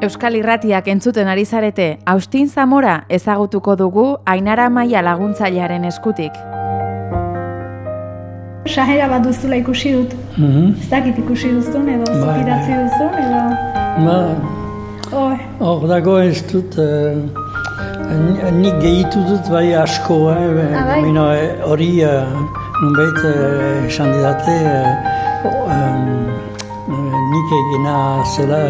Euskal Irratiak entzuten ari zarete, Austin Zamora ezagutuko dugu Ainara Maia laguntzailearen eskutik. Sahera bat duzula ikusi dut. Mhm. Ez dakit ikusi duzun edo Bai, idatzi bai. duzun edo... Ba, Oh, hor dago ez dut, eh, ni- nik gehitu dut bai asko, eh, Ah, bai? Eh, hori eh, nunbait eh, esan didate, eh, o- em, eh, nik egina zela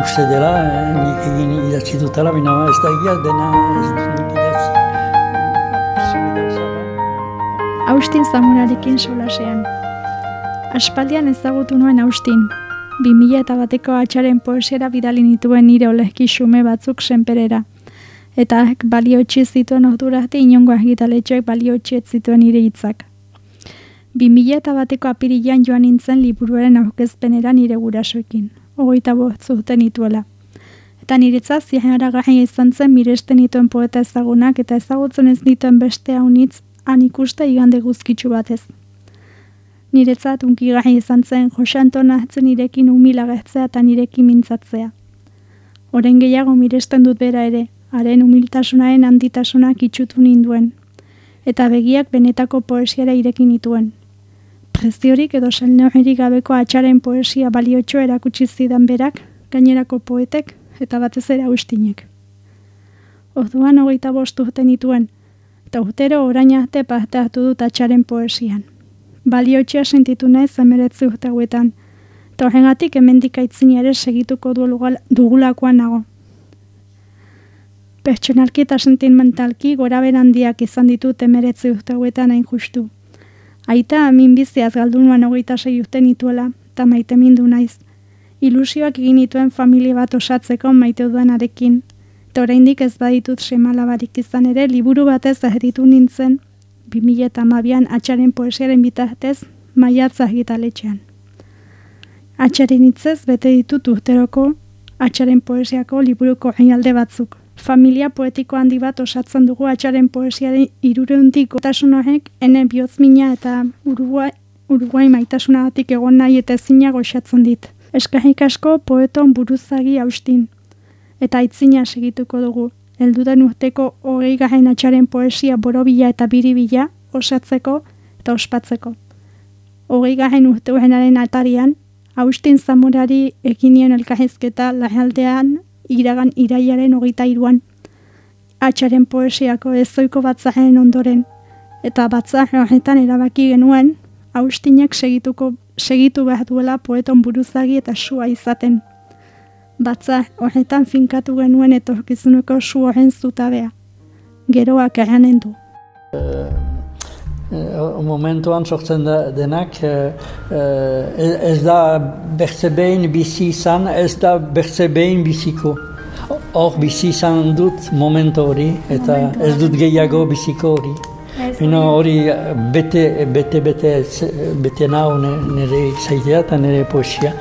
uste dela, eh, nik egin idatzi dutela, bino ez da egia dena ez dut idatzi. Austin Zamorarekin solasean. Aspaldian ezagutu nuen Austin. 2000 eta bateko atxaren poesiera bidali nituen nire olezki xume batzuk senperera. Eta ek baliotxi zituen ordura arte inongo argitaletxoek baliotxi ez zituen nire hitzak. 2000 eta bateko apirilan joan nintzen liburuaren aurkezpenera nire gurasoekin. Hogeita bost zuten nituela. Eta niretzat ziarragarria izan zen miresten nituen poeta ezagunak eta ezagutzen ez nituen beste haunitz han ikuste igande guzkitsu batez. Niretzat unkigarri izan zen Jose Antona hartzen nirekin humilagertzea eta nirekin mintzatzea. Oren gehiago miresten dut bera ere, haren humiltasunaren handitasunak itxutu ninduen. Eta begiak benetako poesiara irekin nituen. Preziorik edo selneoherik gabeko atxaren poesia baliotxo erakutsi zidan berak, gainerako poetek eta batez ere austinek. Orduan hogeita bost urte nituen, eta urtero orain arte parte hartu dut atxaren poesian. Baliotxea sentitu naiz emeretzi urte hauetan, eta horrengatik hemendik aitzin ere segituko dugulakoan nago. Pertsonalki eta sentimentalki gora handiak izan ditut emeretzi urte hauetan hain justu. Aita amin biziaz galdu nuan hogeita sei urte nituela, eta maite mindu naiz. Ilusioak egin nituen familia bat osatzeko maite duanarekin, eta oraindik ez baditut semalabarik izan ere liburu batez erditu nintzen 2008an atxaren poesiaren bitartez maiatza argitaletxean. Atxaren hitzez bete ditut urteroko atxaren poesiako liburuko gainalde batzuk. Familia poetiko handi bat osatzen dugu atxaren poesiaren irureuntik tasun horrek ene bihozmina eta Uruguai, Uruguai maitasunagatik egon nahi eta ezina goxatzen dit. Eskarrik asko poeton buruzagi austin. Eta aitzina segituko dugu. Eldudan urteko hogei garen atxaren poesia borobila eta biribila osatzeko eta ospatzeko. Hogei garen urte atarian, Austin Zamorari eginien elkarrezketa lahaldean iragan iraiaren hogeita iruan. Atxaren poesiako ezoiko batzaren ondoren, eta batzar horretan erabaki genuen, Austinek segituko segitu behar duela poeton buruzagi eta sua izaten. Batzar horretan finkatu genuen etorkizuneko su horren zutabea. Geroak eranen du. Eh, momentuan sortzen da denak eh, eh, ez da bertze behin bizi izan, ez da bertze behin biziko. Hor bizi izan dut momentu hori eta ez dut gehiago biziko hori. ez Bino hori bete, bete, bete, bete ne- nire zaitea eta nire poesia.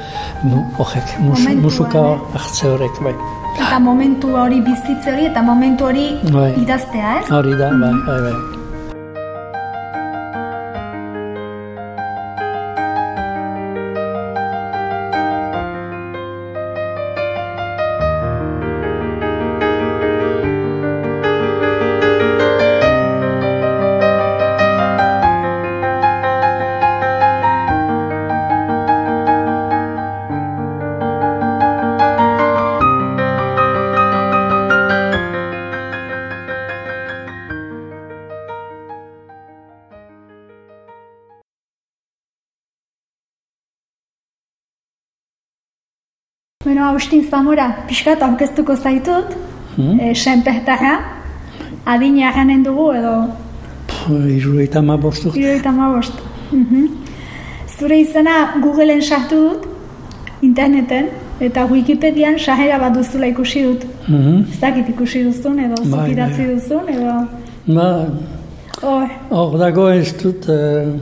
Horrek, mus, musuka hartze horrek, bai. Eta momentu hori bizitze hori eta momentu hori Bai. idaztea, ez? Hori da, bai, bai, bai. Bueno, Austin Zamora, pixkat aurkeztuko zaitut, Hmm? e, senpertarra, adina erranen dugu edo Iruroita ma bost urte. Irurogeita hamabost. Mhm. Zure izena Googleen sartu dut, interneten, eta Wikipedian sahera bat duzula ikusi dut. Mhm. Ez dakit ikusi duzun, edo Bai, idatzi bai. duzun, edo... Ba, Hor, Hor dago ez dut, eh, ni-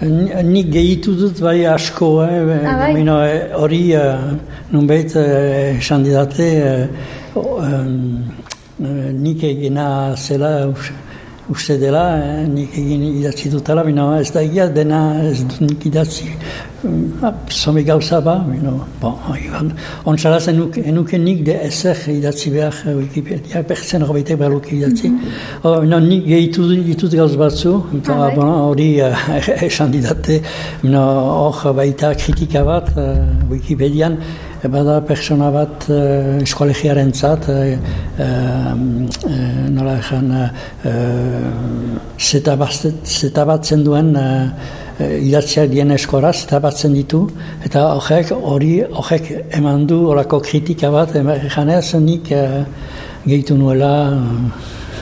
nik gehitu dut bai asko, eh, Ah, bai? eh, hori eh, nunbait eh, esan didate, eh, em, eh, nik egina zela uste dela, eh, nik egin idatzi dutela, bino, ez da egia dena ez dut nik idatzi. Zomi gauza ba, bino, bon, ontsara zenuk, enuke nik de ezer idatzi behar Wikipedia, bertzen horbeitek behar luke idatzi. Mm -hmm. no, nik gehitu ditut gauz batzu, eta ah, bon, hori uh, esan didate, hor baita kritika bat uh, Wikipedian, bada persona bat uh, eskolegiaren zat, uh, uh, nola ezan, zeta batzen duen uh, idatziak dien eskoraz, zeta batzen ditu, eta horrek hori horrek eman du horako kritika bat, eman janez nik uh, gehitu nuela,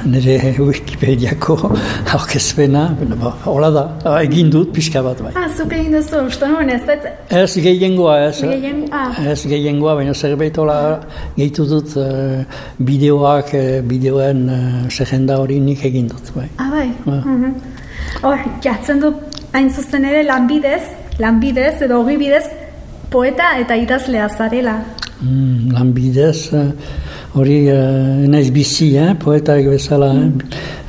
nire Wikipediako aurkezpena, hola da, egin dut pixka bat bai. Ah, zuk egin duzu, uste nuen ez? Ez gehiengoa, ez. Gehien, ah. Ez gehiengoa, baina zerbait hola gehitu dut uh, bideoak, uh, bideoen uh, hori nik egin dut bai. Ah, bai. Ba. Mm Hor, jatzen du, hain zuzen ere, lanbidez, lanbidez edo hori bidez, poeta eta idazlea zarela. Mm, lanbidez, hori uh, naiz bizi, eh, poeta bezala,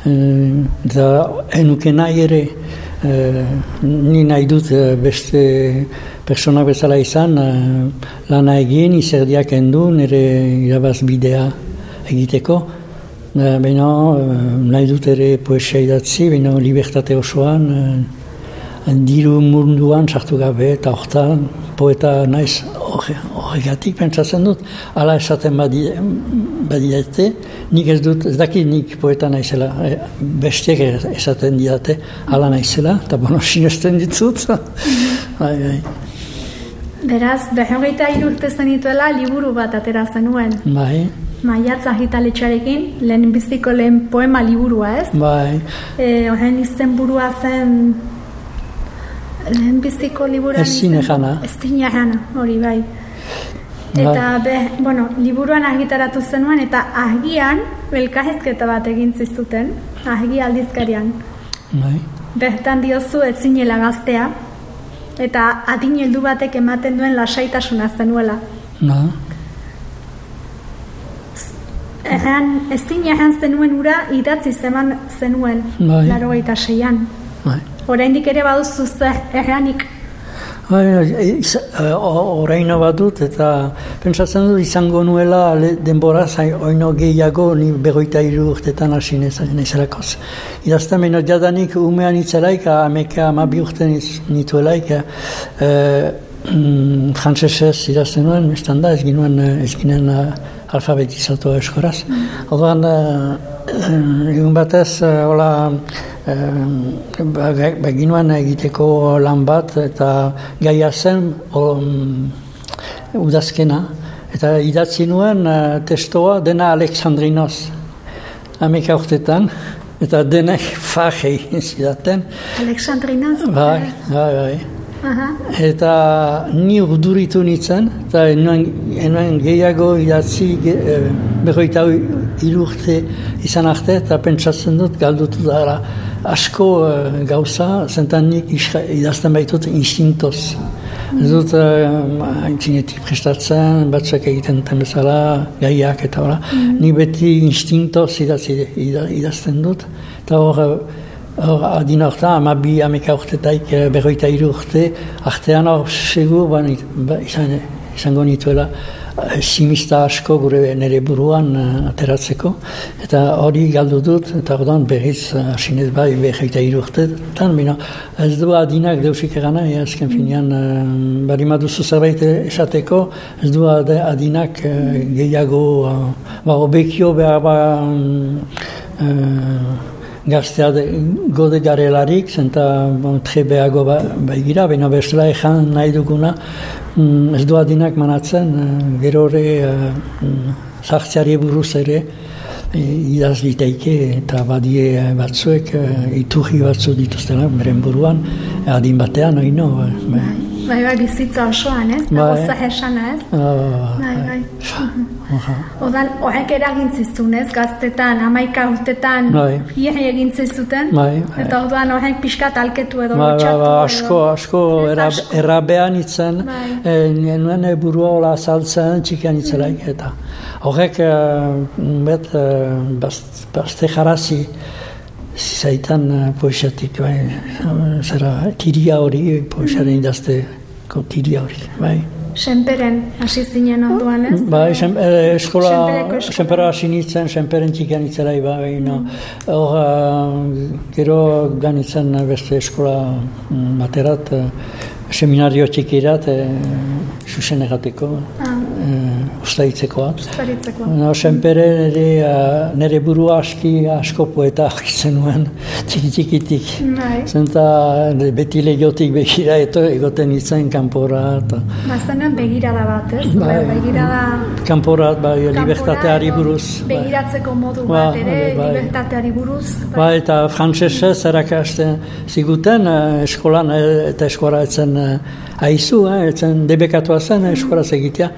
eh, eta enuke nahi ere, uh, ni nahi dut beste personak bezala izan, uh, lana egin, izerdiak endu, nire irabaz bidea egiteko, uh, baina nahi dut ere poesia idatzi, baina libertate osoan, diru munduan sartu gabe eta hortan poeta naiz horregatik pentsatzen dut ala esaten badiate nik ez dut ez dakit nik poeta naizela e, bestiek esaten didate ala naizela eta bono sinesten ditut bai, bai. Beraz, behogeita irurte zenituela liburu bat atera zenuen. Bai. Maiatza agitaletxarekin, lehen biziko lehen poema liburua ez? Bai. E, Horren izten burua zen lehen biziko liburuan... Ez zine jana. Ez zine jana, hori bai. Eta, be, bueno, liburuan argitaratu zenuen, eta agian, belkahezketa bat egin zizuten, agi aldizkarian. Bai. Bertan diozu ez zinela gaztea, eta adin heldu batek ematen duen lasaitasuna zenuela. Na. Erran, ez zine zenuen ura idatzi zeman zenuen, bai. laro gaita seian. Bai oraindik ere baduzu ze erranik. Bai, oraino bat dut, eta pentsatzen dut izango nuela denbora zain oino gehiago ni begoita iru urtetan hasi nezelakoz. Idazten meno jadanik umean itzelaik, ameka amabi urte nituelaik, e, mm, frantzesez idazten nuen, da, ez ginuen, ez ginen alfabetizatu eskoraz. Mm. Oduan, egun batez, hola, beginuan egiteko lan bat eta gaia zen um, udazkena eta idatzi nuen testoa dena Alexandrinos amika urtetan eta denek fajei zidaten Alexandrinos? bai, bai, bai Eta ni urduritu nintzen, eta enuen gehiago idatzi ge, e, berroita irurte izan arte, eta pentsatzen dut galdutu dara asko e, gauza, zentan nik idazten baitut instintoz. Ez dut haintzinetik prestatzen, batzak egiten duten bezala, gaiak eta hola. Mm. Ni beti instintoz idazten dut, eta hor Hor, adin orta, ama bi ameka urtetaik eh, berroita iru urte, artean hor, segur, ba, izan, izango nituela, eh, simista asko gure nire buruan uh, ateratzeko, eta hori galdu dut, eta ordan berriz asinez bai berroita iru urte, tan, bino, ez du adinak deusik egana, ja, azken finean, bari maduzu zerbait esateko, ez du adinak gehiago, ba, obekio behar, ba, um, gaztea de, gode garelarik, zenta bon, trebeago ba, baigira, baina bestela ezan nahi duguna, mm, ez du adinak manatzen, uh, gero hori uh, buruz ere, e, idaz diteike eta badie batzuek, uh, iturri batzu dituztela, beren buruan, adin batean, oino, bai. Bai, bai, bizitza osoan, ez? Bai. Nago zahesana, ez? Oh, bai, bai. Odan, horrek eragin zizun, ez? Gaztetan, amaika urtetan, bai. hien egin. Bai, bai. Eta orduan horrek pixka talketu edo bai, bai, bai, asko, asko, errabean itzen, bai. e, nuen burua hola saltzen, txikian itzelaik, eta horrek, e, bet, e, bazte jarazi, zizaitan uh, poesiatik, bai, zera, tiria hori, poesiaren idazteko tiria hori, bai. Senperen hasi zinen onduan, ez? Bai, sen, eh, eskola, senpera hasi nintzen, senperen txikian itzela bai, no. Hor, eh, gero ganitzen beste eskola mm, baterat, eh, seminario txikirat, eh, susen egateko, Ah, eh, ustaitzekoa. ustaritzeko. No, senpere nire, nire burua aski asko poeta ahitzen nuen, txiki txikitik. Bai. Zenta beti lehiotik begira eto egoten itzen kanpora eta Bazenean begirada bat, ez? Bai. Begirada... kanpora bai, libertateari buruz. Bai. Begiratzeko modu Ba, bat ere, bai, bai. libertateari buruz. Ba, eta frantsesez erakasten ziguten eh, eskolan eh, eta eskola etzen eh, aizu, eh, etzen debekatua zen eskola egitea.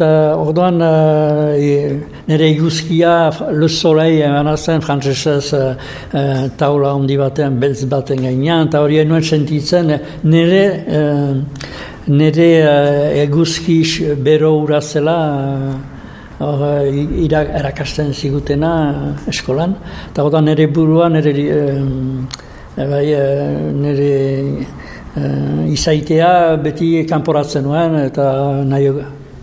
Eta orduan eh, nire iguzkia Le Soleil emana zen frantsesez eh, eh, taula handi batean, beltz baten gainean, eta hori nuen sentitzen eh, nire eh, nire eh, eguzki bero ura zela eh, Hor, eh, ira, erakasten zigutena eh, eskolan, eta hor da nire burua, nire, eh, bai, eh, nire eh, izaitea beti kanporatzen nuen, eta nahi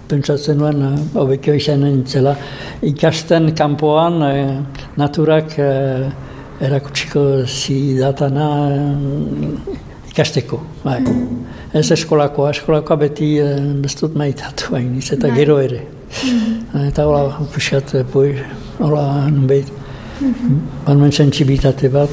pentsatzen nuen, eh, hobekio izan nintzela, ikasten kanpoan eh, naturak eh, erakutsiko zidatana eh, ikasteko, bai. Ez eskolakoa, eskolakoa beti eh, bestut maitatu hain, eta Bai. gero ere. Eta hola, poi, hola, nunbait. Balmen sentsibilitate bat,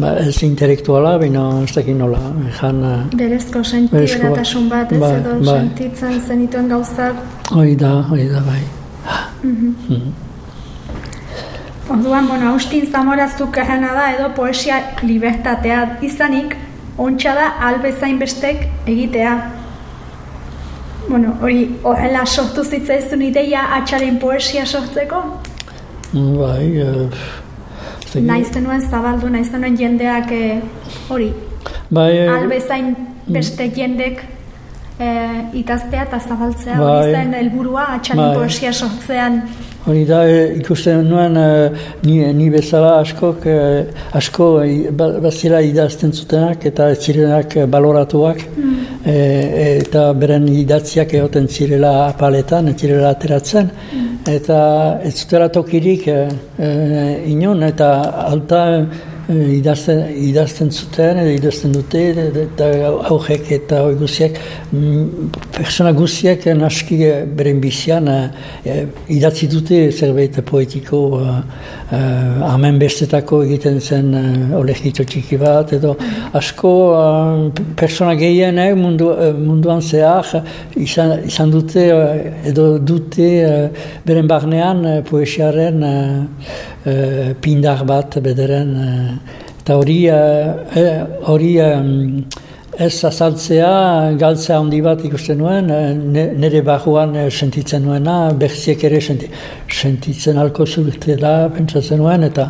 ba, ez intelektuala, baina ez dakit nola, jan, eh, Berezko sentiberatasun bat, ez bai, edo bai. sentitzen zenituen gauzak. hori da, hori da, bai. Orduan, bueno, Austin Zamorazuk errena da edo poesia libertatea izanik, ontsa da albezain bestek egitea. Bueno, hori horrela sortu zitzaizun ideia atxaren poesia sortzeko? Bai, eh, ez dakit. Naiz zenuen zabaldu, naiz zenuen jendeak eh, hori, bai, eh, albezain beste jendek eh, itaztea eta zabaltzea Bai. hori zen helburua atxaren Bai. poesia sortzean. Hori da, e, ikusten nuen, e, ni, ni bezala askok, e, asko e, ba- bazira idazten zutenak eta zirenak e, baloratuak. E, eta beren idatziak egoten zirela apaletan, zirela ateratzen. Eta ez zutela tokirik e, e, inon, eta alta e, idazten, idazten zuten, idazten dute, eta aurrek eta mm, persona guziak eh, naski eh, beren bizian eh, eh, idatzi dute zerbait poetiko, eh, eh, amen bestetako egiten zen eh, olegito txiki bat, edo asko eh, persona gehienek mundu, eh, munduan zehar izan, izan dute eh, edo dute eh, beren barnean eh, poesiaren eh, eh, pindar bat bederen eh, eta hori eh, eh, hori em, ez azaltzea galtzea handi bat ikusten nuen, eh, nire barruan eh, sentitzen nuena, berziek ere senti, sentitzen alko zurtela pentsatzen nuen, eta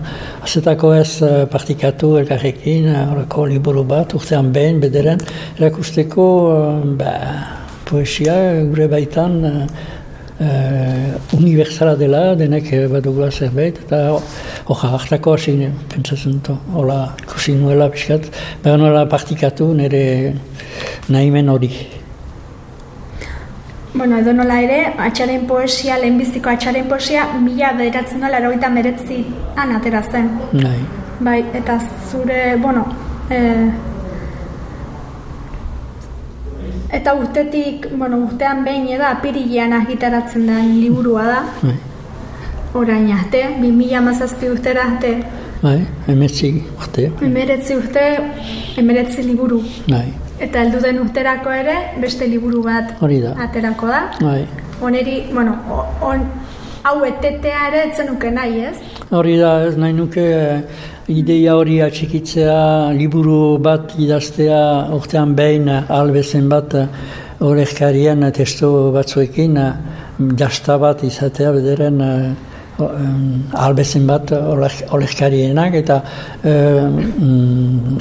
azetako ez eh, partikatu elkarrekin, horako liburu bat, urtean behin, bederen, erakusteko ba, poesia gure baitan eh, eh, universala dela, denek eh, badugula zerbait, eta hoja hartako hasi pentsatzen dut, hola ikusi nuela pixkat, baina nola partikatu nire nahimen hori. Bueno, edo nola ere, atxaren poesia, lehenbiziko atxaren poesia, mila bederatzen da, laro meretzi han atera zen. Nahi. Bai, eta zure, bueno, e, eta urtetik, bueno, urtean behin edo apirilean argitaratzen da liburua da, Bai, orain arte, 2000 mazazpi urtera arte, bai, emetzi urte, emeretzi urte, emeretzi liburu. bai, Eta heldu den urterako ere, beste liburu bat hori da, aterako da. bai. Oneri, bueno, on, hau etetea ere etzenuke nahi, ez? Hori da, ez nahi nuke eh, ideia hori atxikitzea, liburu bat idaztea urtean behin eh, albezen bat horrezkarien eh, testu batzuekin, jasta bat izatea bederen albezen bat horrezkarienak eta eh, mm,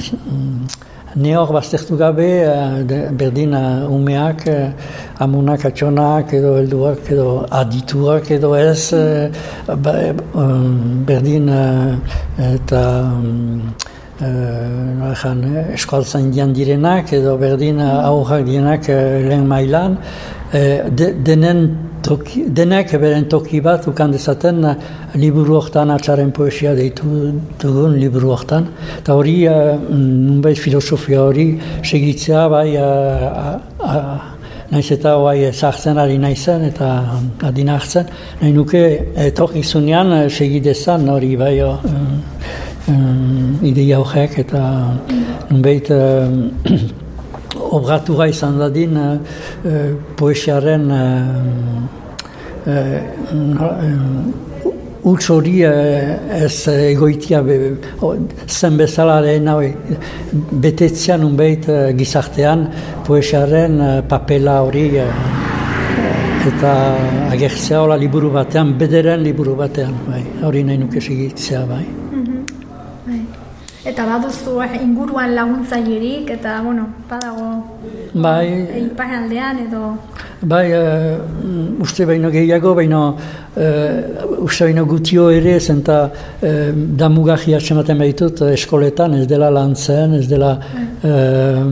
neor baztertu gabe, berdin umeak, amunak, atxonak, edo helduak, edo adituak, edo ez, berdin eta uh, eskualtzen dian direnak, edo berdin aurrak direnak uh, lehen mailan, de, denen toki, denek beren toki bat ukan dezaten uh, liburu hortan atxaren poesia deitu dugun liburu hortan. Eta hori, uh, nunbait filosofia hori segitzea bai uh, uh, Naiz eta hoai zartzen ari naizen eta adina hartzen. Nahi nuke etorki zunean segidezan hori bai um, um, ideia horrek eta nunbait obratura izan dadin uh, poesiaren uh, uh, ez egoitia be, zen bezala lehen hau betetzean unbeit gizartean poesiaren papela hori eta agertzea hola liburu batean, bederen liburu batean, bai, hori nahi nuke segitzea, bai. Eta baduzu eh, inguruan laguntzailerik eta bueno, badago bai, iparaldean edo bai, uh, uste baino gehiago, baino uh, uste baino gutio ere zenta uh, damugahi atxematen behitut eskoletan, ez dela lantzen, ez dela uh,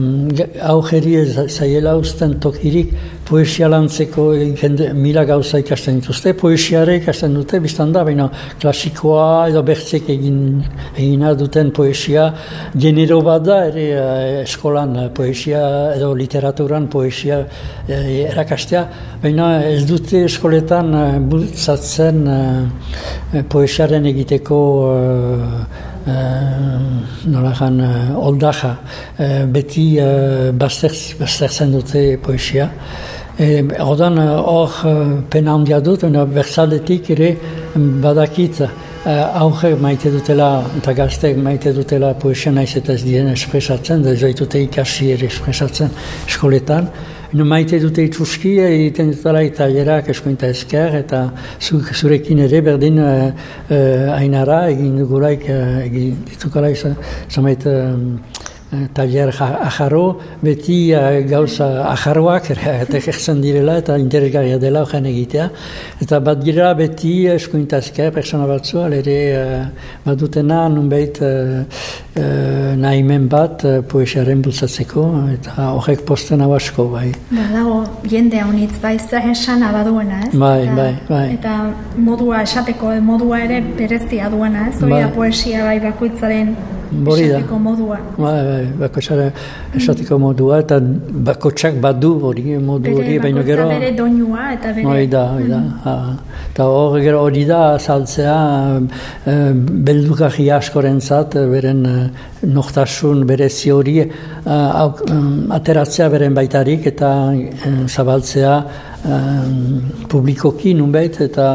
aujeri ez zaiela usten tokirik poesia lantzeko jende, mila gauza ikasten dituzte, poesiare ikasten dute, biztan da, baina klasikoa edo bertzek egin, egina duten poesia, genero bat da, ere eh, eskolan poesia edo literaturan poesia eh, erakastea, baina ez dute eskoletan eh, bultzatzen eh, poesiaren egiteko nola jan, oldaja, beti baztertzen dute poesia. E, Odan hor pena handia dut, berzaldetik ere badakit auge maite dutela eta gaztek maite dutela poesia naiz eta ez diren espresatzen, da zaitute ikasi ere espresatzen eskoletan. No, maite dute itxuski, egiten dutela italerak eskointa ezker, eta zurekin ere berdin uh, ainara egin dugulaik, uh, egin ditukala izan, Eh, taller ajarro, beti uh, gauza ajarroak egertzen direla eta interesgarria dela horren egitea. Eta bat gira beti eskuintazke, persona batzu, alere uh, bat dutena nunbait nahimen bat poesiaren bultzatzeko eta horrek posten hau asko, bai. Ba, dago, jende honitz, bai, zer esan abaduena, ez? Bai, eta, bai, bai. Eta modua esateko, modua ere berezia duena, ez? Bai. poesia bai bakoitzaren Bori da. Esateko modua. Ba, ba, esateko modua, eta bakotsak badu hori modu hori, baina gero... Bere doinua eta bere... Hori da, hori da. Mm. Eta hori gero hori da saltzea e, beldukari askorentzat, beren noktasun berezi hori e, ateratzea beren baitarik eta e, zabaltzea um, publikoki nunbait eta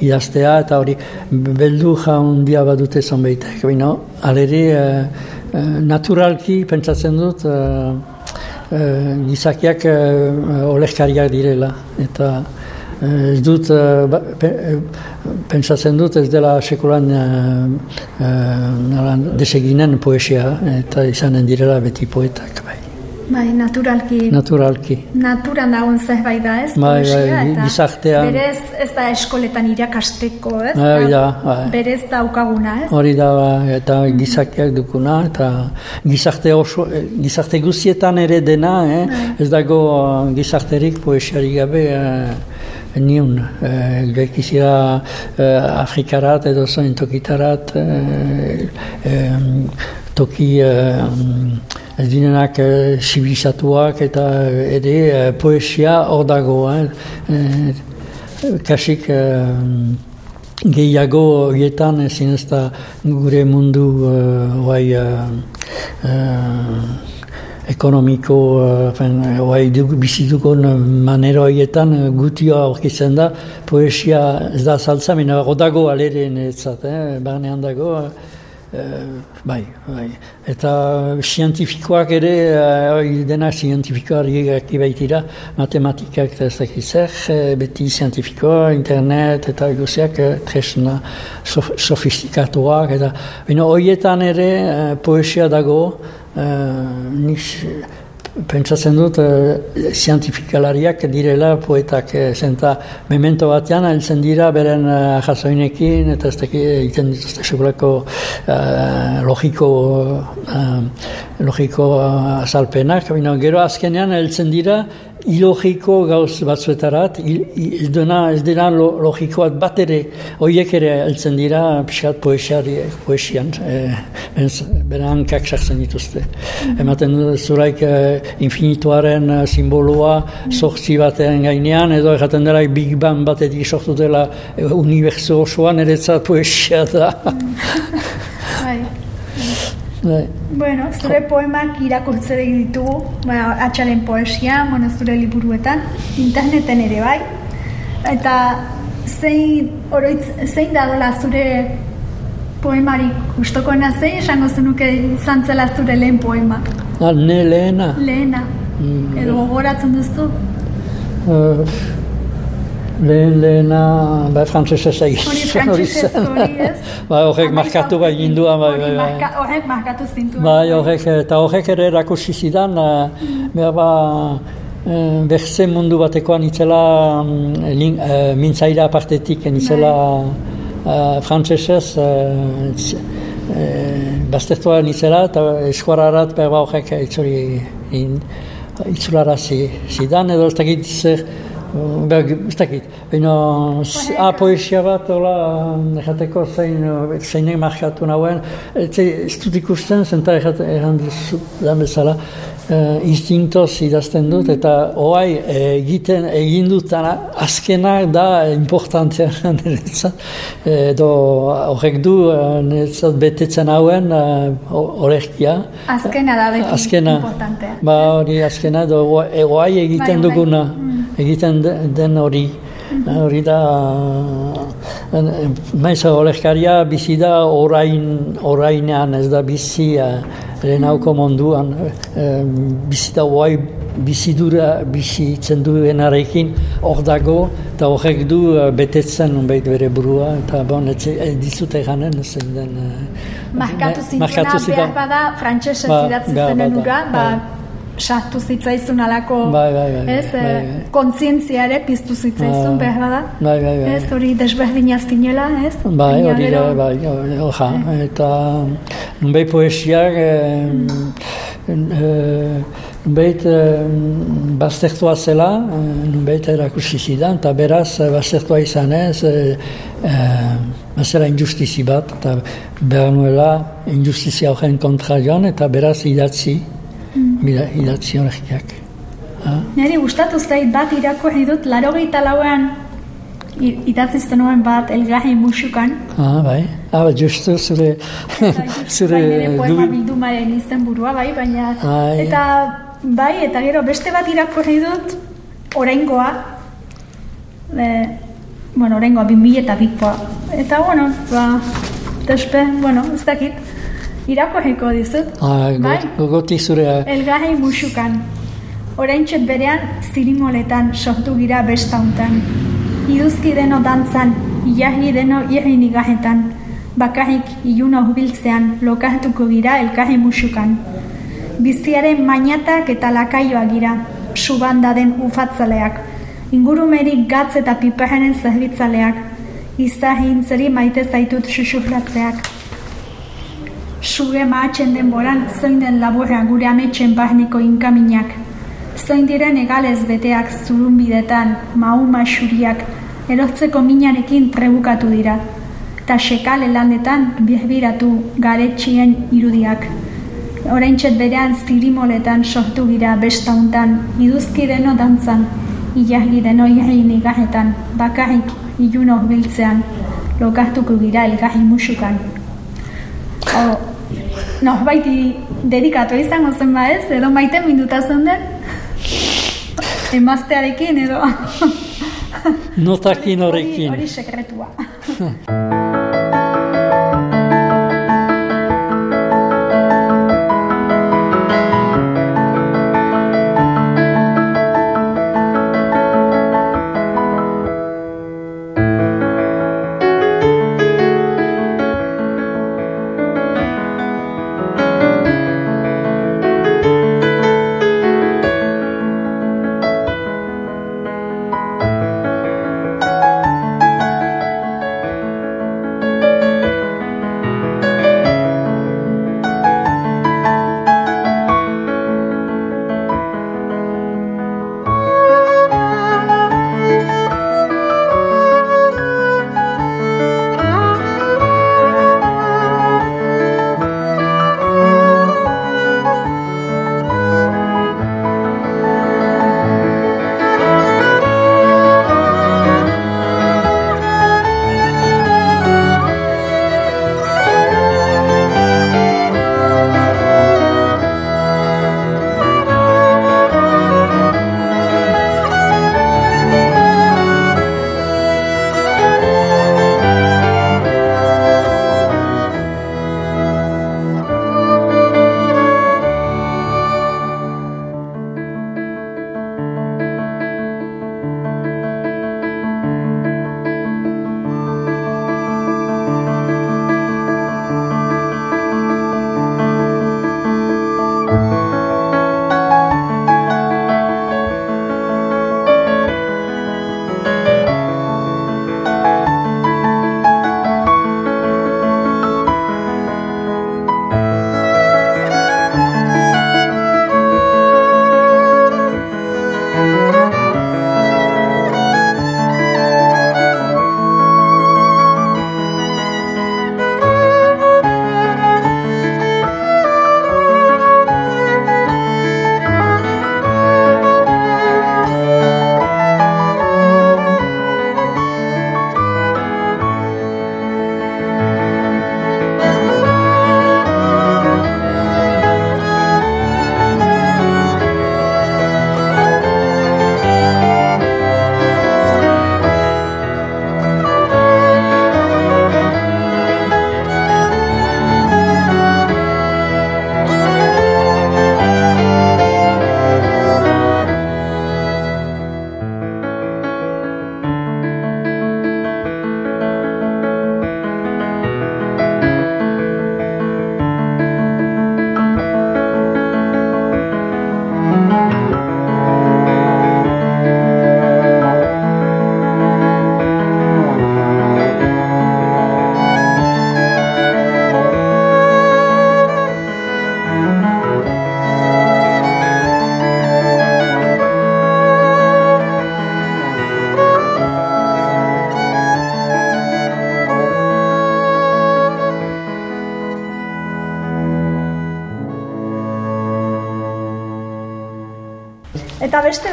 idaztea eta hori beldu jaundia badute zonbeitek. Baina, alere, uh, naturalki pentsatzen dut uh, uh, gizakiak uh, olekariak direla. Eta ez dut, ba, pentsatzen dut ez dela sekulan uh, uh, deseginen poesia eta izanen direla beti poetak. Bai. Bai, naturalki. Naturalki. Naturan dagoen zerbait da, ez? Bai, bai, gizartean. Berez ez da eskoletan irakasteko, ez? Bai, da, bai. Berez daukaguna, ez? Hori da, bai, eta gizakiak dukuna, eta gizarte, oso, gizarte guztietan ere dena, eh? Bai. ez dago gizarterik poesiari gabe, eh, niun, eh, gekizia eh, Afrikarat edo zoin tokitarat, eh, eh, toki... Eh, ez dinenak e, zibilizatuak eta ere e, poesia hor dago. E, kasik e, gehiago horietan ezin ez da gure mundu e, e, ekonomiko oai duk, bizidukon manero horietan gutioa aurkitzen da poesia ez da saltza, mena hor dago aleren ez zat, eh? barnean dago. Eh, bai, bai. Eta zientifikoak ere, uh, dena zientifikoari eki baitira, matematikak eta ez eh, beti zientifikoa, internet eta guziak tresna sof sofistikatuak. Eta, bino, horietan ere poesia dago, nik pentsatzen dut uh, zientifikalariak direla poetak uh, zenta memento batean heltzen dira beren uh, jasoinekin eta ez teki egiten dituzte segurako uh, logiko uh, logiko azalpenak. Gero azkenean heltzen dira ilogiko gauz batzuetarat, il, dena, ez dena logikoat bat ere, horiek ere heltzen dira pixat poesiari, poesian, e, bera hankak sartzen dituzte. Ematen zuraik e, infinituaren e, simboloa sortzi batean gainean, edo erraten dela Big Bang batetik sortu dela e, uniberso osoan eretzat poesia da. Mm. Bai. Bueno, zure poemak irakurtze ditugu, bueno, atxalen poesia, bueno, zure liburuetan, interneten ere bai. Eta zein, oroitz, zein da dola zure poemari gustokoena zein esango zenuke izan zela zure lehen poema? Ah, ne lehena. Lehena. Mm, Edo gogoratzen duzu? Uh, lehena, bai, frantzese zegi. Hori ez? Bai, horrek markatu bai gindua, bai, bai, bai. Horrek markatu zintu. Bai, horrek, eta horrek ere erakusi zidan, mm. behar ba, eh, berze mundu batekoan itzela lin, uh, mintzaira apartetik, nitzela uh, frantzesez, uh, baztertua nitzela, eta eskuararat behar ba horrek itzuri itzulara zidan, edo ez dakit zer, Ba, ez dakit, baina a poesia bat, hola, jateko zein, zeinek markatu nagoen, ez dut ikusten, zenta erran dizu, bezala, uh, instinktoz idazten dut, eta oai egiten egin dut azkena da importantea niretzat, edo horrek du niretzat betetzen hauen horrekia. azkena da beti azkena, importantea. Ba hori azkena, edo oai egiten bai, duguna, mm. Egiten den hori. Mm-hmm. Hori da, maiz horrekaria bizi da orain, orainean ez da bizi, lehenauko munduan e, bizita guai bizidura bizitzen duenarekin hor dago eta horrek du uh, betetzen unbait bere burua eta bon, ez dizut eganen zen den Markatu zintuena behar bada frantxesa ba, zidatzen zenen ura ba, sartu zitzaizun alako bai, bai, bai, ez, bai, bai. kontzientzia ere piztu zitzaizun behar bada bai, bai, bai. ez, hori desberdin aztinela ez bai, hori da, bai, oja bai. eta nunbei poesiak eh, eh, nunbeit eh, baztertua zela nunbeit erakusi zidan eta beraz baztertua izan ez eh, eh, Mazera injustizi bat, eta behar nuela injustizia horren kontra joan, eta beraz idatzi, idatzi horrekiak. Neri gustatu zait bat irakurri dut, laro lauan idatzizten nuen bat elgahi musukan. Ah, bai. Ah, bai, justu zure... zure... Bai, poema bildumaren izten burua, bai, baina... Ai. Eta, bai, eta gero beste bat irakurri dut, oraingoa, e, bueno, oraingoa, bin eta bikpoa. Eta, bueno, ba, despe, bueno, ez dakit, irakurriko dizut. Ah, bai? Gogoti zure. Elgahi musukan. Oraintxet berean zirimoletan sortu gira bestauntan. Iduzki deno dantzan, iahi deno irri nigahetan. Bakarrik iluna hubiltzean lokatuko gira elkahi musukan. Biziaren mainatak eta lakaioa gira, subanda den ufatzaleak. Ingurumerik gatz eta piperren zerbitzaleak. Izahin zeri maite zaitut susuratzeak suge maatzen denboran zoin den laburra gure ametxen barneko inkaminak. Zoin diren egalez beteak zurunbidetan, mauma xuriak, eroztzeko minarekin trebukatu dira. Ta sekale landetan birbiratu garetxien irudiak. Horaintxet berean zirimoletan sortu gira bestauntan, iduzki deno dantzan, ilargi deno irrein igahetan, bakarrik iluno biltzean, lokartuko gira elgahi musukan. Oh, no, baiti dedikatu izango zen ba ez, edo maite minuta zen den, emaztearekin edo... Notakin horrekin. Hori sekretua.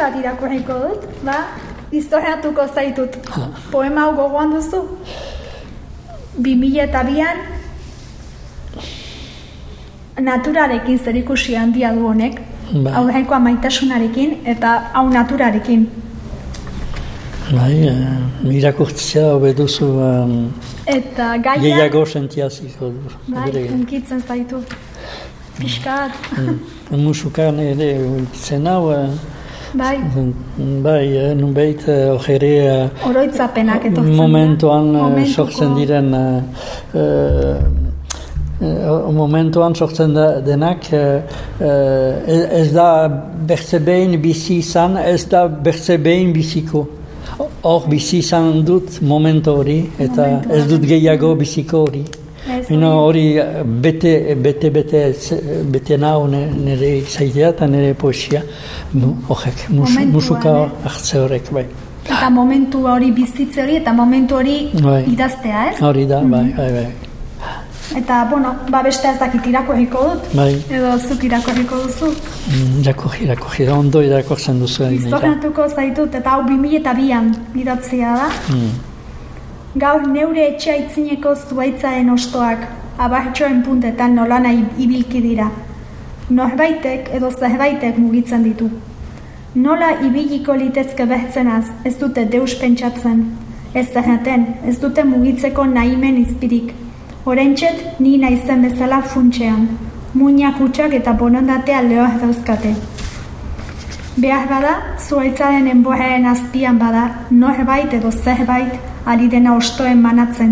bat irakurriko dut, ba, historiatuko zaitut. Poema hau gogoan duzu? 2002 eta bian, naturarekin zerikusi handia du honek, Bai. aurrekoa maitasunarekin eta hau naturarekin. Bai, eh, irakurtzea hobeduzu um, Eta gaia, gehiago sentiaziko du. bai, hunkitzen zaitu. Piskat, Mm, Musukan ere zen hau, eh, bai, bai, eh, nunbait eh, ojere eh, oroitzapenak etortzen dira. momentuan eh, Momentuko- sortzen diren eh, eh, eh, momentuan sortzen da, denak eh, eh, ez da bertze behin bizi izan, ez da bertze behin biziko. Hor bizi izan dut momentu hori eta ez dut gehiago biziko hori. Ez Ino hori. eh, bete, bete, bete, bete nau ne- nire izaitea eta nire poesia. Horrek, mus, Momentuan, musuka eh? hartze horrek, bai. Eta momentu hori bizitze hori eta momentu hori Bai. idaztea, ez? Hori da, bai, bai, bai. Eta, bueno, ba beste ez dakit irakurriko dut. Bai, Edo zuk irakurriko duzu. mm, irakurri, irakurri, da ondo irakurtzen duzu. egin, ira. Izornatuko zaitut eta hau 2002an idatzia da. Mm, Gaur neure etxea itzineko zuaitzaren ostoak, abartxoen puntetan nolana ibilki dira. Norbaitek edo zerbaitek mugitzen ditu. Nola ibiliko litezke behtzenaz, ez dute deus pentsatzen. Ez zerraten, ez dute mugitzeko nahimen izpirik. Horentxet, ni naizen bezala funtxean. Muinak hutsak eta bonondatea lehoaz dauzkate. Behar bada, zuaitzaren enborraren azpian bada, norbait edo zerbait ari dena ostoen manatzen.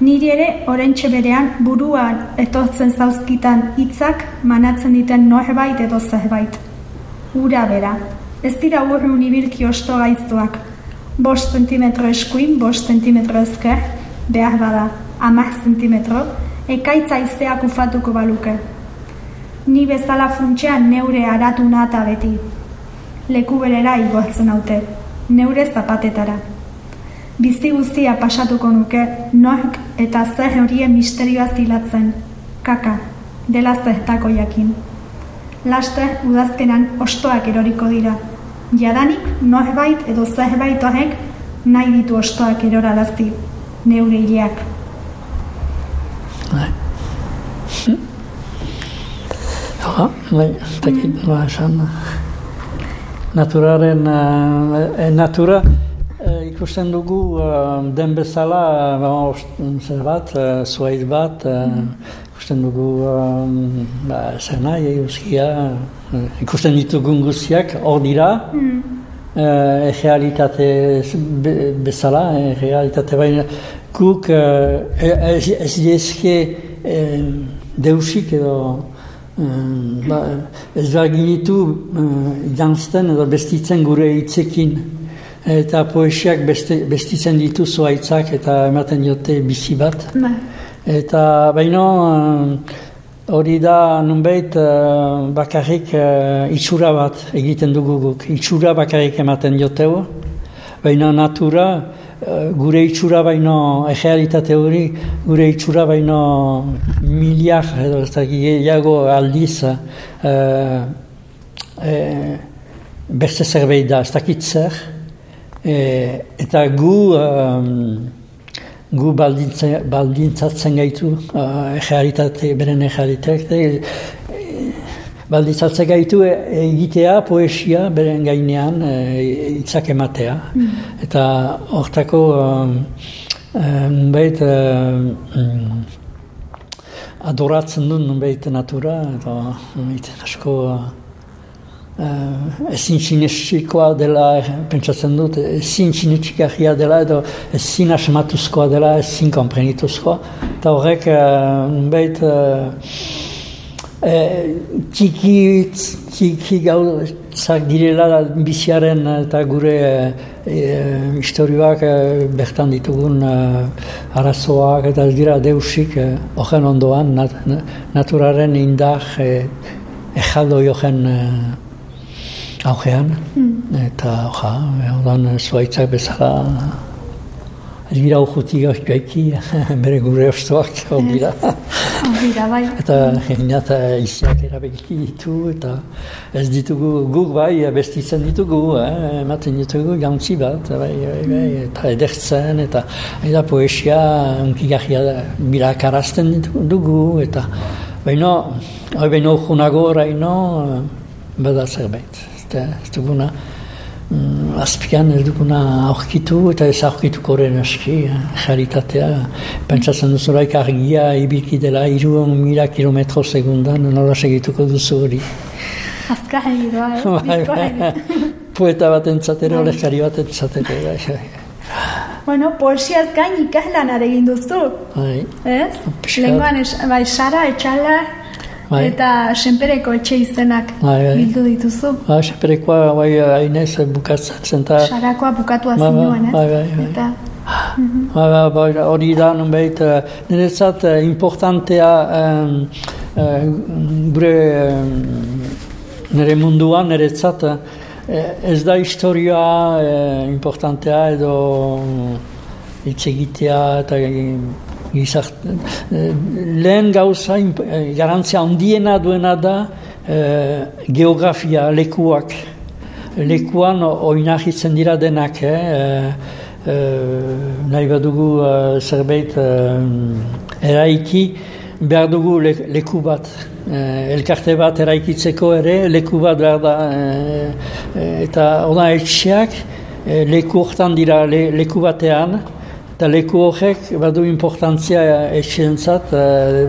Niri ere, orentxe berean, buruan etortzen zauzkitan hitzak manatzen diten norbait edo zerbait. Ura bera, ez dira urrun ibilki osto gaiztuak. Bost zentimetro eskuin, bost zentimetro ezker, behar bada, amar zentimetro, ekaitza izteak ufatuko baluke. Ni bezala funtxean neure aratu nata beti. Leku berera igortzen haute, neure zapatetara. Bizi guztia pasatuko nuke, nork eta zer horien misterioa zilatzen. Kaka, dela zertako jakin. Laster udazkenan ostoak eroriko dira. Jadanik norbait edo zerbait horrek nahi ditu ostoak erorarazti, neure hileak. bai. Ha, bai, tekit, ba, esan. Naturaren, eh, eh, natura eh, ikusten dugu eh, den bezala, ba, zer bat, eh, zuhaitz bat, eh, ikusten dugu, eh, ba, zer nahi, euskia, eh, ikusten ditugun guztiak, hor dira, eh, realitate be- bezala, eh, realitate baina guk eh, ez, ez dizke eh, deusik edo eh, ba, ez da ginitu eh, jantzten edo bestitzen gure hitzekin eta poesiak beste, bestitzen ditu zuaitzak eta ematen diote bizi bat. Ba, Eta baino eh, hori da nunbait bakarrik itxura bat egiten dugu guk. Itxura bakarrik ematen dioteu, baina natura gure itxura baino, egealitate hori, gure itxura baino miliar edo ez gehiago aldiz eh, eh, beste zerbait da, ez dakit zer, eh, eta gu eh, gu baldintza, baldintzatzen gaitu uh, egealitate, beren egealitate, eh, baldintzatzen gaitu e- egitea poesia beren gainean eh, hitzak ematea. Eta hortako um, um, bait, um, adoratzen dut nunbait natura, eta nunbait asko uh, ezin sinestikoa dela, pentsatzen dut, ezin sinestikarria dela, edo ezin asmatuzkoa dela, ezin komprenituzkoa. Eta horrek, uh, nunbait, uh, eh, txiki, txiki gauzak direla biziaren eta gure eh, historioak eh, bertan ditugun eh, arazoak eta ez dira deusik eh, horren ondoan nat, na- naturaren indar eh, ejaldo joen eh, augean. Eta oja, ordan zuaitzak bezala ez dira ujutik joiki bere gure ostoak hor dira Hori da, bai. Eta egina eta erabeki ditu, eta ez ditugu guk bai, bestitzen ditugu, eh? ematen ditugu jantzi bat, bai, bai, bai, eta edertzen, eta eta poesia unkigarria da, birakarazten dugu, eta baina, hori baina junago oraino, bada zerbait, eta ez duguna, azpian ez duguna aurkitu eta ez aurkituko horren aski, eh, jaritatea. Pentsatzen duzu laik argia ibilki dela iruon mila kilometro segundan, nola segituko duzu hori. Azka egidoa, ez? Bai, Bizko bai. egin. Poeta bat entzatera, olezkari bat entzatera. bai, bai. Bueno, poesiaz gain ikaslan egin duzu, Bai, ez? Lenguan, bai, Sara, Etxala, Bai. eta Senpereko etxe izenak Bai, bai. bildu dituzu. Ba, seperekoa, bai, hainez, bukatzen zen, eta Sarakoa bukatua Bai, bai, zinuen, ez? bai, bai, bai. Eta, Ba, ba, ba, hori da, nunbait, eh, niretzat eh, importantea em, eh, gure em, nire munduan niretzat ez da historia eh, importantea edo hitz egitea eta gizart, eh, lehen gauza eh, garantzia handiena duena da eh, geografia, lekuak lekuan oinahitzen dira denak, eh? eh, nahi badugu zerbait eraiki, behar dugu le, leku bat. Elkarte bat eraikitzeko ere, leku bat behar da. eh, eta ona etxeak, eh, leku hortan dira le, leku batean, eta leku horrek badu importantzia etxeentzat, eh,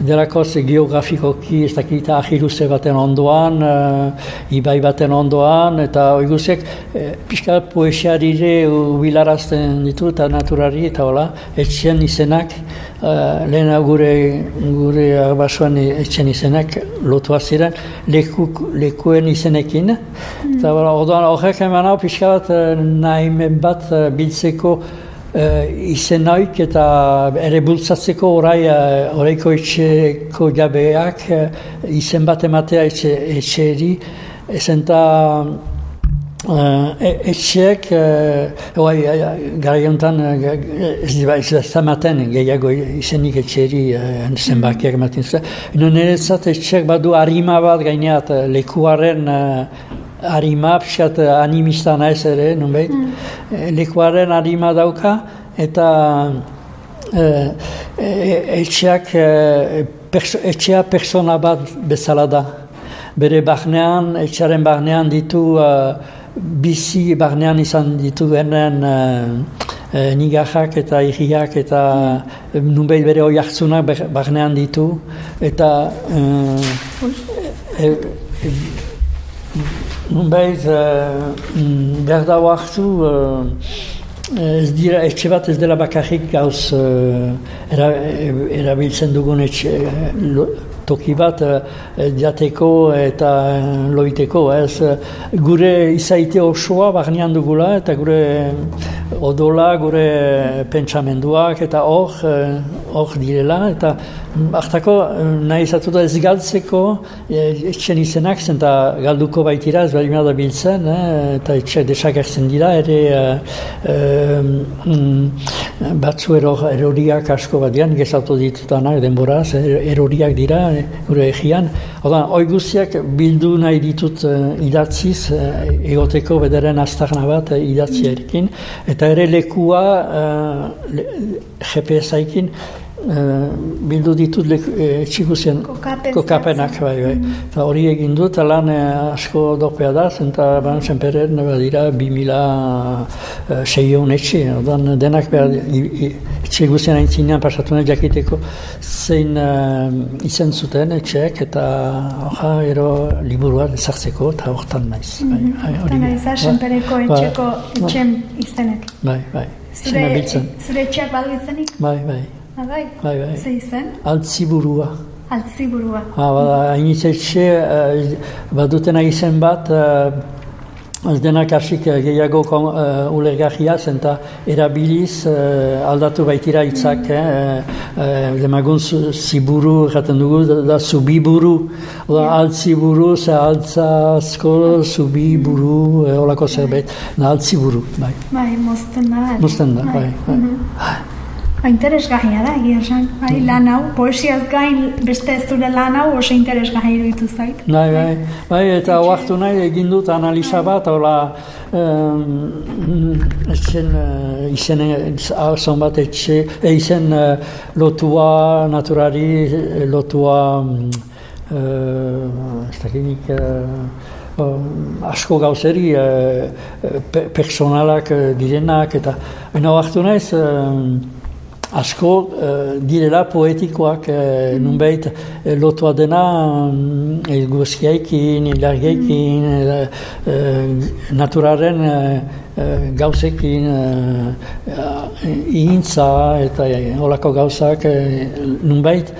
delako ze geografikoki ez dakit ahiruze baten ondoan, eh, ibai baten ondoan, eta oiguzek eh, pixka poesiarire bilarazten ditu eta naturari eta hola, etxeen izenak, eh, lehen gure, gure arbasuan etxeen izenak lotua ziren leku, lekuen izenekin. Eta hola, orduan horrek eman hau pixka bat eh, nahimen bat eh, biltzeko uh, izenaik eta ere bultzatzeko orai, uh, oraiko etxeko jabeak uh, izen bat ematea etxe, etxeri, ezen eta Uh, etxeek, uh, oai, gara jontan, ez dira ez da zamaten gehiago izenik etxeri uh, zenbakiak ematen zuen. Ino etxeek badu harima bat gaineat lekuaren harima, pixat uh, animista naiz ere, nunbait, mm. lekuaren harima dauka, eta uh, etxeak, uh, perso, etxea persona bat bezala da. Bere barnean, etxearen barnean ditu uh, bizi barnean izan ditugenen uh, uh, nigajak eta irriak eta uh, nunbait bere hoi hartzunak barnean ditu eta uh, e, e, uh, behar dago hartu uh, ez dira, etxe bat ez dela bakarrik gauz uh, era, erabiltzen dugun etxe, lo, toki bat uh, jateko eta loiteko. Ez, gure izaite osoa barnean dugula eta gure odola, gure pentsamenduak eta hor hor direla eta hartako nahi izatu da ez galtzeko etxen izenak zen eta galduko baitira ez bali da biltzen eh, eta etxe desagertzen dira ere eh, mm, batzu eror, eroriak asko bat dian gezatu ditutanak denboraz er, eroriak dira eh, gure egian. Oda, oi guztiak bildu nahi ditut uh, idatziz, egoteko bederen aztarna bat idatziarekin, eta ere lekua uh, le, GPS-aikin bildu ditut leku, uh, txiguzien Kokapen kokapenak. Bai, bai. Eta hori egin dut, lan uh, asko dopea da, zenta ban senperen badira bi mila uh, seion etxe, odan denak behar txiguzien aintzinean pasatu nahi jakiteko zein uh, izen zuten etxeak eta hoja ero liburua ezartzeko eta hortan naiz. Bai, bai, Eta hori- nahi za, bai, senpereko bai, etxeko bai, etxen izenek. Bai, bai, Zure, zure etxeak badu izenik? Bai, bai, bai? bai, bai. Ze izen? Altziburua. Altziburua. Ha, bada, hainitz etxe, uh, badutena izen bat, uh, ez denak hasik eh, gehiago uh, ulergarria zen eta erabiliz uh, aldatu baitira hitzak, eh, uh, demagun ziburu erraten dugu, da, da zubiburu, oda altziburu, ze altzazko zubiburu, eh, olako zerbait, da altziburu, bai. Bai, mozten da. Mozten da, bai, bai. Mhm. Ba, interesgarria da, egia esan. Bai, lan hau, poesiaz gain beste ez zure lan hau oso interesgarria iruditu zait. Bai, bai, bai, eta oartu nahi egin dut analiza bat, hola, um, etzen, uh, izen, zon bat etxe, e, izen uh, lotua naturari, lotua, uh, ez dakinik, uh, um, asko gauzeri uh, pe personalak uh, direnak, eta, baina oartu naiz, um, asko uh, direla poetikoak uh, nunbait uh, lotua dena um, eguzkiaikin, ilargeikin, uh, naturaren uh, gauzekin, ihintza eta holako gauzak nunbait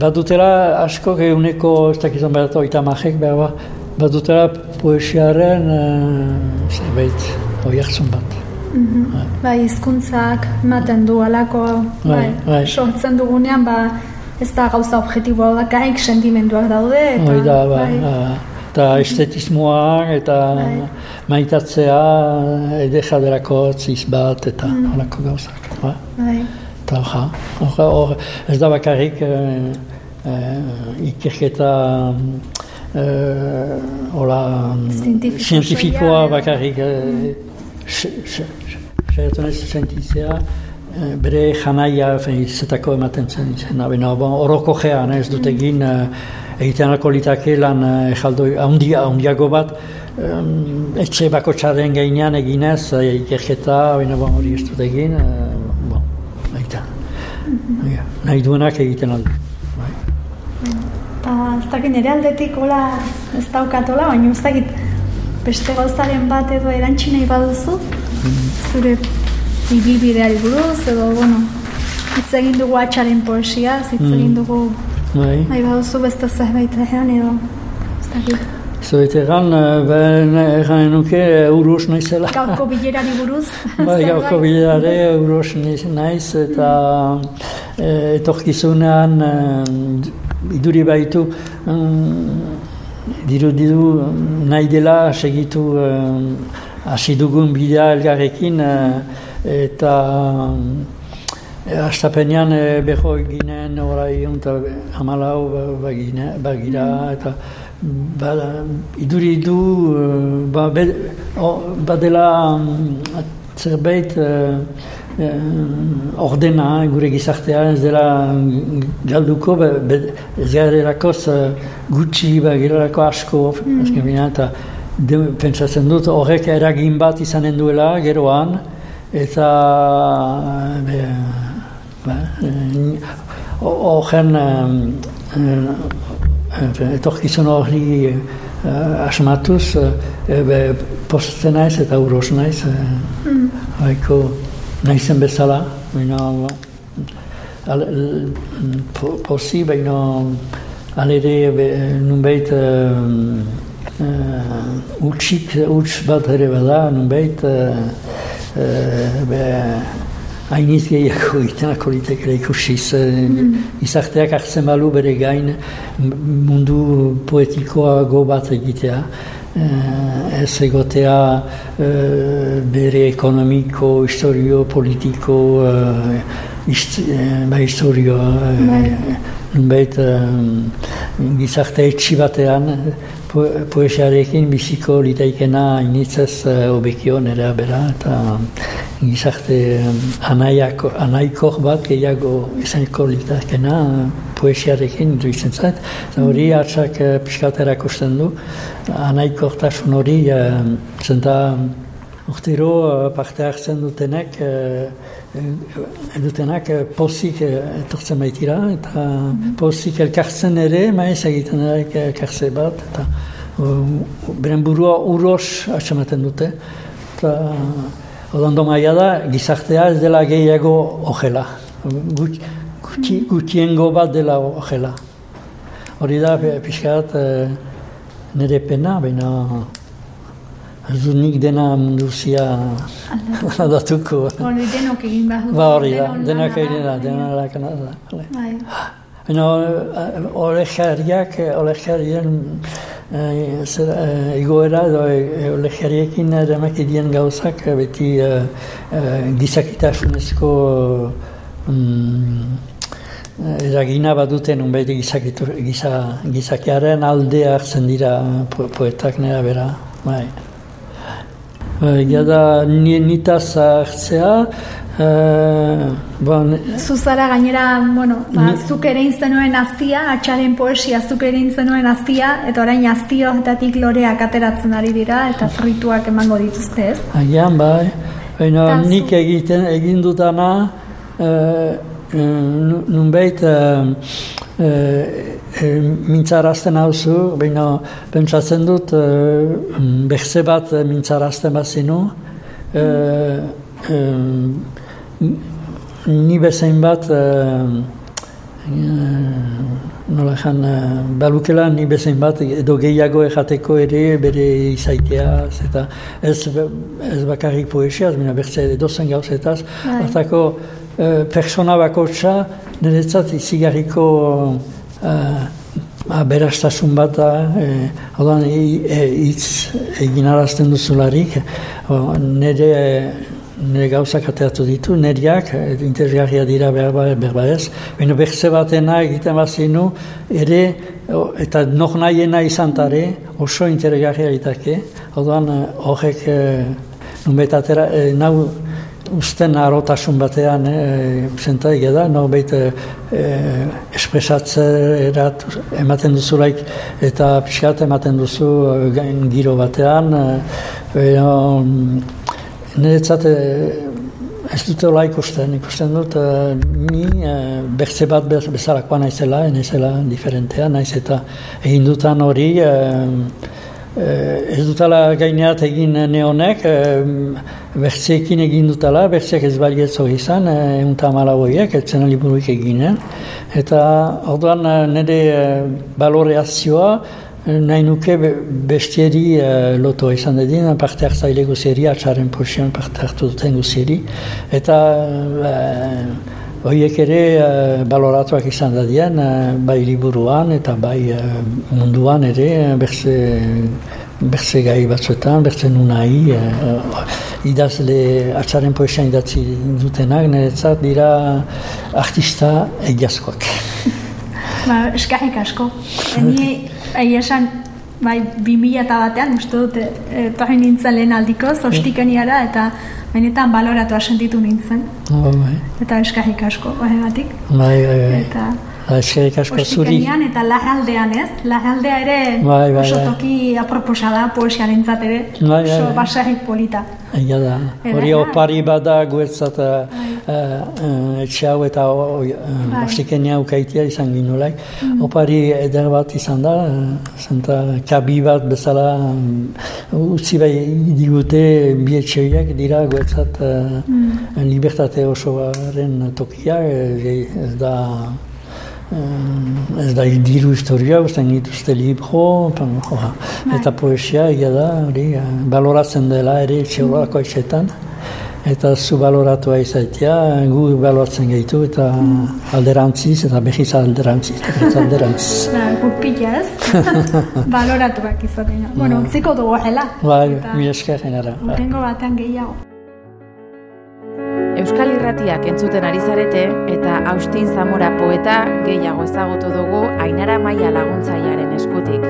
badutela asko geuneko, ez dakizan behar eta oita majek behar badutela poesiaren zerbait oiartzun bat. Mm Bai, hizkuntzak ematen du alako, bai, bai, bai. sortzen dugunean, ba, ez da gauza objektiboa da, gaik sentimenduak daude. Eta, Hoi da, bai, bai. Eta estetismoak, eta bai. maitatzea, edeja derako ziz bat, eta mm. holako gauzak. Bai. bai. Eta hoja, hor, ez da bakarrik eh, eh, ikerketa eh, hola, zientifikoa bakarrik. Eh, saiatu nahi sentitzea, bere janaia zetako ematen zen izena. Baina horoko gean ez dut egin egiten alko litake lan ejaldoi eh, ahondiago bat etxe bako txaren gainean eginez ikerketa, baina bon, hori ez dut egin, bon, baita. Nahi duenak egiten aldu. Bai. Ba, ez dakit nire aldetik hola ez daukatola, baina ez dakit beste gauzaren bat edo erantxinei baduzu, zure ibilbideari buruz, edo, bueno, hitz egin dugu atxaren poesia, hitz mm. egin dugu, bai, bai baduzu beste zerbait egean edo, ez dakit. Zoet egan, ben egan enuke urus naizela. Gauko bilerari buruz. bai, gauko bilerari urus naiz, eta mm. etorkizunean iduri baitu diru diru nahi dela segitu hasi dugun bidea elgarrekin eta astapenean e, beho eginen orai eta hamalau bagira eta ba, iduri du ba, be, badela zerbait uh, ordena gure gizartea ez dela galduko, be, be, ez garelakoz uh, gutxi, garelako asko, mm. azken bina, eta de, pentsatzen dut horrek eragin bat izanen duela geroan, eta be, ba, horren etorkizun horri uh, asmatuz, uh, postatzen naiz eta uros naiz, uh, mm naizen bezala, baina posi, baina alere nunbait uh, uh, utxik, utx bat ere bada, nunbait uh, uh, hainiz gehiago itenako litekele ikusiz. Mm. Izarteak hartzen balu bere gain mundu poetikoago bat egitea. Eh, ez egotea eh, bere ekonomiko, historio, politiko, uh, ist, ba, historio, bai. gizarte etxi batean, poesiarekin biziko litaikena initzez uh, obekio nera bera, eta gizarte anaiako, anaikor bat gehiago izaniko litaikena poesiarekin duitzen zait. Hori hartzak uh, piskaterak du, anaikortasun hori, zenta urtero uh, parte hartzen dutenek, dutenak pozik etortzen baitira, eta pozik elkartzen ere, maiz egiten elkartze bat, eta beren burua uros atxamaten dute. Eta odondo maia da, gizartea ez dela gehiago ojela. Gutiengo bat dela ojela. Hori da, pixkat, nire pena, baina Ez nik dena munduzia aldatuko. Hori denok egin behar Ba hori da, denak egin da, denak lakan da. Bai. Baina olejariak, olejarien egoera edo olejariekin demak edien gauzak beti gizakitasunezko mm, eragina bat duten unbait gizakiaren alde hartzen dira po, poetak nera bera. Bai. Egia da, nitaz hartzea, Uh, bon, Zuzara gainera, bueno, ba, zuk ere zenuen aztia, atxaren poesia zuk ere zenuen aztia, eta orain aztioetatik loreak ateratzen ari dira, eta frituak emango dituzte ez? Agian, bai. Baina nik egiten, egin dutana, uh, nunbait, uh, uh, mintzarazten hauzu, baina pentsatzen dut, uh, behze bat mintzarazten bat zinu, uh, ni bezain bat uh, nola jan, balukela ni bezain bat edo gehiago ejateko ere bere izaitea eta ez, ez bakarrik poesiaz, mina bertze edo zen gauzetaz, hartako uh, persona bako txa niretzat izigarriko uh, berastasun bat da, e, hau hitz egin arazten duzularik, nire nire gauzak ateatu ditu, neriak, eh, interesgarria dira berba, berba ez, baina berze batena egiten bazinu, ere, eta nok nahiena izan tare, oso interesgarria ditake, hau eh, horrek, eh, nunbetatera, nau, usten arotasun batean, e, zenta da, no behit e, espresatzerat ematen duzulaik eta pixkat ematen duzu giro batean, e, Niretzat ez dute hola ikusten, ikusten dut ni e, bertze bat bezalakoa naizela, naizela diferentea, naiz eta egin dutan hori e, ez dutala gaineat egin neonek, e, bertzeekin egin dutala, bertzeek ez balietzo izan, egun eta malaboiek, etzen liburuik eginen, eta orduan nire baloreazioa, nahi nuke bestieri uh, loto izan dedin, parte hartzaile guzieri, atxaren posion parte hartu duten guzieri, eta uh, horiek ere uh, baloratuak izan dadien, uh, bai liburuan eta bai uh, munduan ere, berze, berze gai batzuetan, berze nunai, uh, idazle atxaren poesian idatzi dutenak, niretzat dira artista egiazkoak. Ba, eskarrik asko. Egia esan, bai, bi mila eta batean, uste dut, e, nintzen lehen aldiko, zostikeniara, eta benetan baloratu asentitu nintzen. Oh, bai. Eta eskarrik asko, bai, batik. Bai, bai, bai. Eta, Eskerik asko zuri. eta lagaldean ez? Lagaldea ere bai, bai, oso bai. toki aproposa da poesiaren ere. Bai, bai, oso basarrik polita. Egia da. Hori opari bada guetzat uh, uh, etxeau eta ostikenia uh, ukaitia izan ginulaik. Mm. Opari eder bat izan da, zenta kabi bat bezala um, utzi bai digute bi etxeoiak dira guetzat uh, mm. libertate osoaren tokia, ez da Ez da diru historia, uste dituzte libro, eta poesia egia da, hori, baloratzen dela ere txeurako etxetan. Eta zu baloratua izaitia, gu baloratzen gaitu eta alderantziz, eta behiz alderantziz, eta alderantziz. Ba, gupila ez, baloratuak izaten. Bueno, ziko dugu hela. Ba, mi esker genera. Urrengo batean gehiago. Euskal Irratiak entzuten ari zarete eta Austin Zamora poeta gehiago ezagutu dugu Ainara Maia laguntzailearen eskutik.